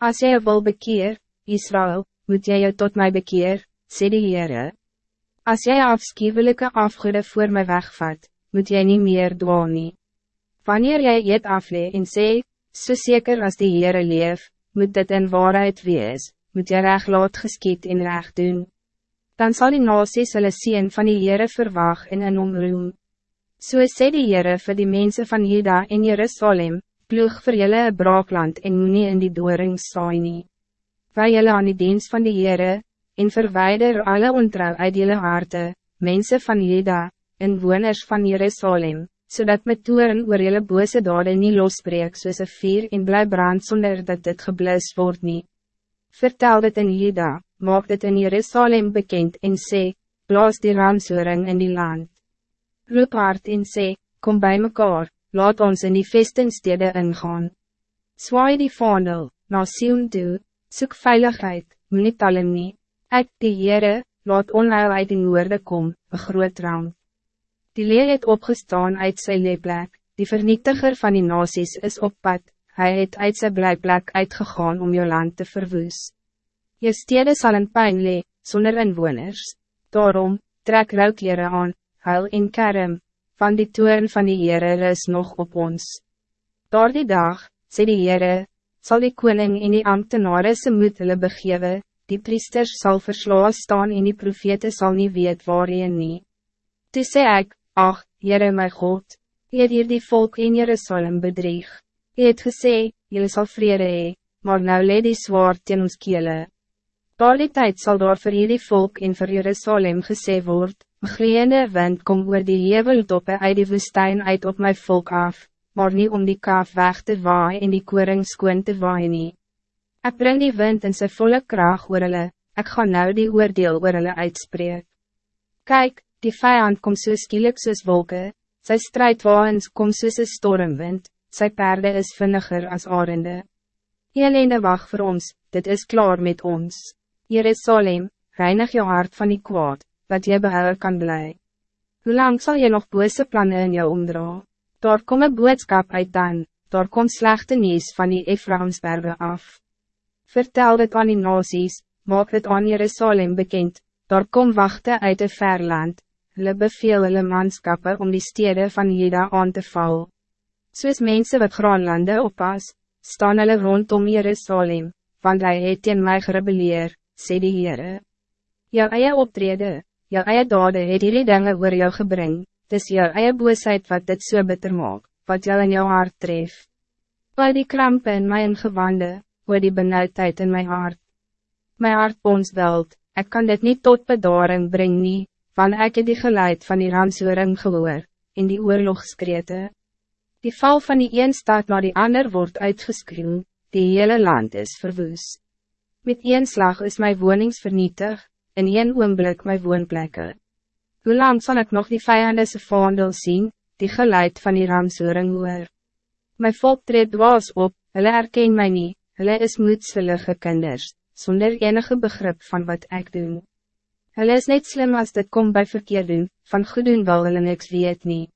Als jy jou wil bekeer, Israël, moet jy jou tot mij bekeer, sê die Heere. As jy afschuwelijke afgoede voor mij wegvat, moet jy niet meer dwaan nie. Wanneer jy eet aflee en sê, so zeker als die Heere leef, moet dit in waarheid wees, moet jy recht laat geskiet en recht doen. Dan zal die nasies hulle sien van die Heere verwag en in omroem. So sê die Heere vir die mensen van Juda en Jerusalem, ploeg vir julle een braakland en moet nie in die doring saai nie. Wij julle aan die dienst van die Heere, en verwijder alle ontrouw uit julle harte, mensen van Juda, en woners van Jerusalem, zodat met toeren oor julle bose dade nie losbreek soos een vier en bly brand sonder dat dit geblus wordt niet. Vertel dit in Juda, maak dit in Jerusalem bekend en sê, blaas die ramsoering in die land. Roep hard en sê, kom bij mekaar, laat ons in die vestingstede ingaan. Zwaai die vaandel, na Sion toe, soek veiligheid, moet nie talem nie. Ek die Heere, laat onheil uit die noorde kom, een groot ramp. Die leer het opgestaan uit sy leeplek, die vernietiger van die nasies is op pad, hy het uit sy blijplek uitgegaan om jou land te verwoes. Je stede sal in pijn lee, sonder inwoners. Daarom, trek rouwkleren aan, huil in kerm, van die toeren van die Heere is nog op ons. Door die dag, sê die Heere, zal die koning en die ambtenaren se moed hulle begewe, die priesters zal verslaan staan en die profete zal niet weet waar je nie. Toe sê ek, ach, Heere my God, jy het hier die volk in Jerusalem bedrieg. Jy het gesê, jylle sal vrede hee, maar nou leed die zwaard teen ons kele. Door die tijd zal daar vir hierdie volk en vir Jerusalem gesê word, Gloeiende wind kom oor die heveltoppe uit die woestijn uit op my volk af, maar niet om die kaaf weg te waai en die koring skoon te waai nie. Ek bring die wind in sy volle kraag oor hulle, ek gaan nou die oordeel oor hulle uitspreek. Kijk, die vijand kom so skielik soos wolke, sy strijdwaans kom soos een stormwind, sy perde is vinniger als arende. Jelene wacht voor ons, dit is klaar met ons. Jerusalem, reinig jou hart van die kwaad dat jy behouden kan blij. Hoe lang zal je nog bose plannen in jou omdra? Daar kom een boodskap uit dan, daar kom slechte nieuws van die Ephraimsbergen af. Vertel dit aan die nasies, maak dit aan Jerusalem bekend, daar kom wachten uit de verland, hulle beveel hulle manskappe om die steden van Jeda aan te val. Soos mense wat graanlande oppas, staan hulle rondom Jerusalem, want hy het teen my gerebeleer, sê die Heere. Jou eie optrede, jou eie dade het hierdie dinge oor jou gebring, dis jou eie boosheid wat dit so bitter maak, wat jou in jou hart tref. Oor die krampe in my ingewande, oor die benauwdheid in my hart. My hart ons weld, ek kan dit niet tot bedaring bring nie, van ek het die geluid van die ramsoring gehoor, in die oorlogskrete. Die val van die een staat naar die ander wordt uitgeskreeuw, die hele land is verwoes. Met een slag is mijn wonings vernietigd, in een oomblik my woonplekke. Hoe lang zal ik nog die vijandese vaandel zien, die geluid van die ramsoering hoor? My volk treed dwaas op, hulle herken my nie, hulle is moedsvillige kinders, zonder enige begrip van wat ik doe. Hulle is net slim als dit kom bij verkeer doen, van goed doen wil hulle niks weet nie.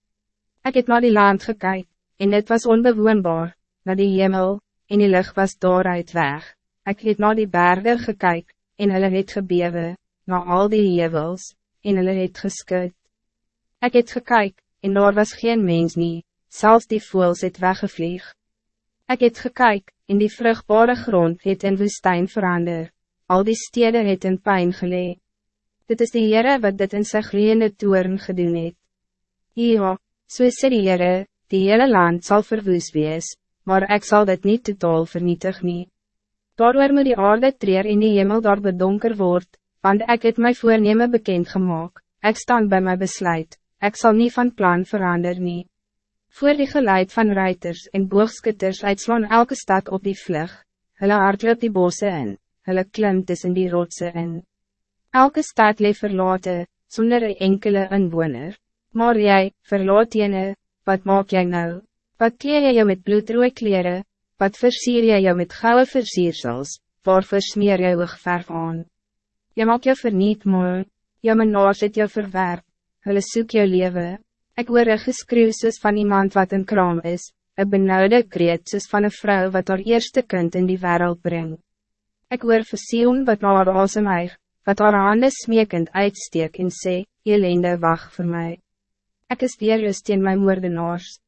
Ek het naar die land gekyk, en het was onbewoonbaar, naar die hemel, en die lucht was daaruit weg. Ik het naar die bergen gekyk, en hulle het gebewe, na al die hevels, en hulle het geskud. Ek het gekyk, en daar was geen mens nie, zelfs die voels het weggevlieg. Ek het gekyk, en die vruchtbare grond het in woestijn verander, al die steden het in pijn gelee. Dit is die Heere wat dit in sy gloeiende toeren gedoen het. Ja, so sê die Heere, die hele land zal verwoes wees, maar ik zal dit niet totaal vernietig nie. Daardoor moet die aarde treer in die hemel daar bedonker word, want ik het mijn voornemen bekend gemaakt. Ik stand bij mijn besluit, ik zal niet van plan veranderen. Nie. Voor die geluid van ruiters en boogskutters uitslaan elke stad op die vlug, hulle hardloop die bosse in, hulle klim tussen die rotse in. Elke stad leef verlaten, zonder een enkele inwoner. Maar jij, verlaat jene, wat maak jij nou? Wat kleer je jou met bloedrooie kleren? Wat versier je jou met gouden versiersels? Waarvoor smeer je je verf aan? Je maak jou verniet mooi, jou menaars het jou verwerp, hulle soek jou leven. Ik hoor een geskreeuw soos van iemand wat een kraam is, een benauwde kreet soos van een vrouw wat haar eerste kind in die wereld brengt. Ik hoor versioen wat na haar asem eig, wat haar hande smekend uitsteek en sê, Elende wacht voor mij. Ik is weer in mijn moordenaars.